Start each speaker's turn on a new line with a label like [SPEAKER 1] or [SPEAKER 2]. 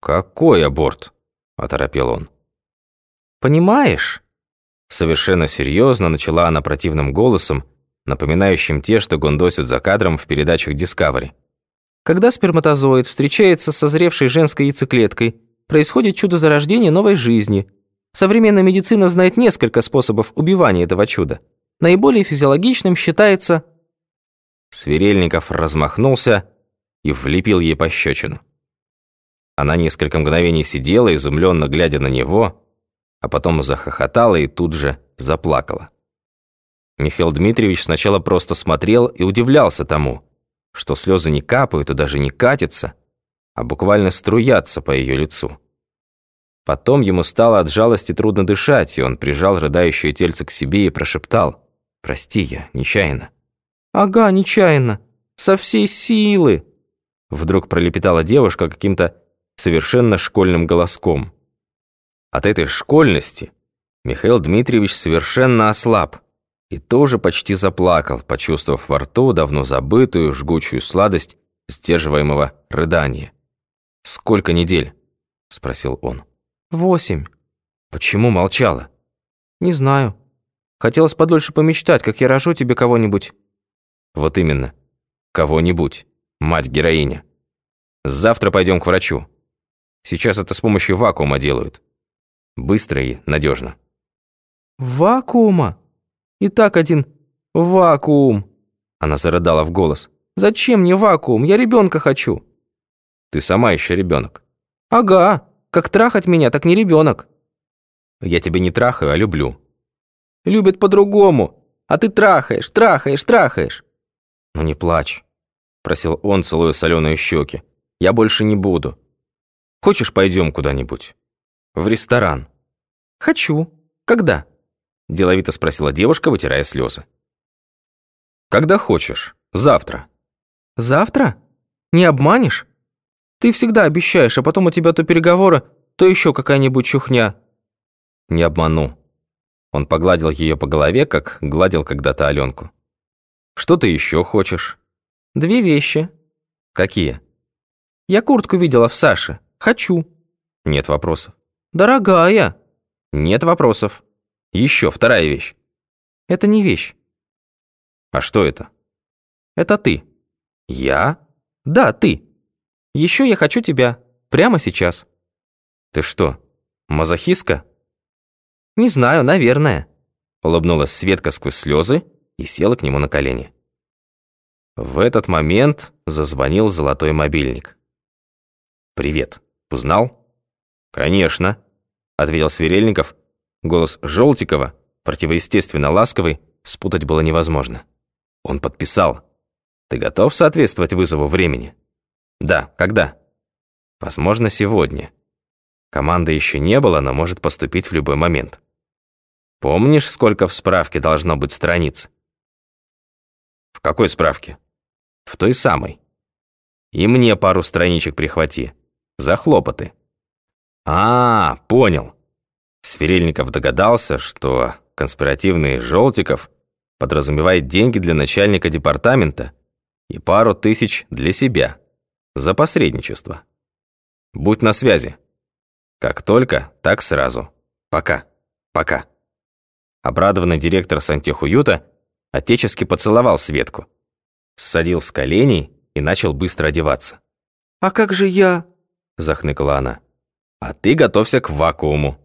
[SPEAKER 1] «Какой аборт?» – оторопел он.
[SPEAKER 2] «Понимаешь?»
[SPEAKER 1] Совершенно серьезно начала она противным голосом, напоминающим те, что гондосят за кадром в передачах Discovery.
[SPEAKER 2] Когда сперматозоид встречается с созревшей женской яйцеклеткой, происходит чудо зарождения новой жизни. Современная медицина знает несколько способов убивания этого чуда. Наиболее физиологичным считается...
[SPEAKER 1] Сверельников размахнулся и влепил ей пощечину. Она несколько мгновений сидела, изумленно глядя на него, а потом захохотала и тут же заплакала. Михаил Дмитриевич сначала просто смотрел и удивлялся тому, что слезы не капают и даже не катятся, а буквально струятся по ее лицу. Потом ему стало от жалости трудно дышать, и он прижал рыдающее тельце к себе и прошептал «Прости, я нечаянно».
[SPEAKER 2] «Ага, нечаянно. Со всей силы!»
[SPEAKER 1] Вдруг пролепетала девушка каким-то совершенно школьным голоском. От этой школьности Михаил Дмитриевич совершенно ослаб и тоже почти заплакал, почувствовав во рту давно забытую жгучую сладость сдерживаемого рыдания. «Сколько недель?» – спросил он.
[SPEAKER 2] «Восемь».
[SPEAKER 1] «Почему молчала?»
[SPEAKER 2] «Не знаю. Хотелось подольше помечтать, как я рожу тебе кого-нибудь».
[SPEAKER 1] «Вот именно. Кого-нибудь. Мать-героиня. Завтра пойдем к врачу. Сейчас это с помощью вакуума делают. Быстро и надежно.
[SPEAKER 2] «Вакуума? И так один вакуум!»
[SPEAKER 1] Она зарыдала в голос.
[SPEAKER 2] «Зачем мне вакуум? Я ребенка хочу!»
[SPEAKER 1] «Ты сама еще ребенок.
[SPEAKER 2] «Ага, как трахать меня, так не ребенок.
[SPEAKER 1] Я тебя не трахаю, а люблю».
[SPEAKER 2] «Любят по-другому, а ты трахаешь, трахаешь, трахаешь».
[SPEAKER 1] «Ну не плачь», – просил он, целуя соленые щеки. «Я больше не буду. Хочешь, пойдем куда-нибудь? В ресторан?»
[SPEAKER 2] «Хочу. Когда?»
[SPEAKER 1] – деловито спросила девушка, вытирая слезы. «Когда хочешь. Завтра».
[SPEAKER 2] «Завтра? Не обманешь? Ты всегда обещаешь, а потом у тебя то переговоры, то еще какая-нибудь чухня».
[SPEAKER 1] «Не обману». Он погладил ее по голове, как гладил когда-то Аленку. «Что ты еще хочешь?»
[SPEAKER 2] «Две вещи».
[SPEAKER 1] «Какие?»
[SPEAKER 2] «Я куртку видела в Саше. Хочу».
[SPEAKER 1] «Нет вопросов».
[SPEAKER 2] «Дорогая».
[SPEAKER 1] «Нет вопросов». Еще вторая вещь.
[SPEAKER 2] Это не вещь.
[SPEAKER 1] А что это?
[SPEAKER 2] Это ты.
[SPEAKER 1] Я?
[SPEAKER 2] Да, ты. Еще я хочу тебя. Прямо сейчас.
[SPEAKER 1] Ты что, мазохистка?
[SPEAKER 2] Не знаю, наверное.
[SPEAKER 1] Улыбнулась Светка сквозь слезы и села к нему на колени. В этот момент зазвонил золотой мобильник. «Привет. Узнал?» «Конечно», — ответил Сверельников, Голос Желтикова, противоестественно ласковый, спутать было невозможно. Он подписал. «Ты готов соответствовать вызову времени?» «Да. Когда?» «Возможно, сегодня. Команды еще не было, но может поступить в любой момент. Помнишь, сколько в справке должно быть страниц?» «В какой справке?» «В той самой. И мне пару страничек прихвати. За хлопоты». «А, понял. Сверельников догадался, что конспиративный Желтиков подразумевает деньги для начальника департамента и пару тысяч для себя за посредничество. Будь на связи. Как только, так сразу. Пока. Пока. Обрадованный директор сантехуюта отечески поцеловал Светку, ссадил с коленей и начал быстро одеваться.
[SPEAKER 2] «А как же я?»
[SPEAKER 1] – захныкала она. «А ты готовься к вакууму»,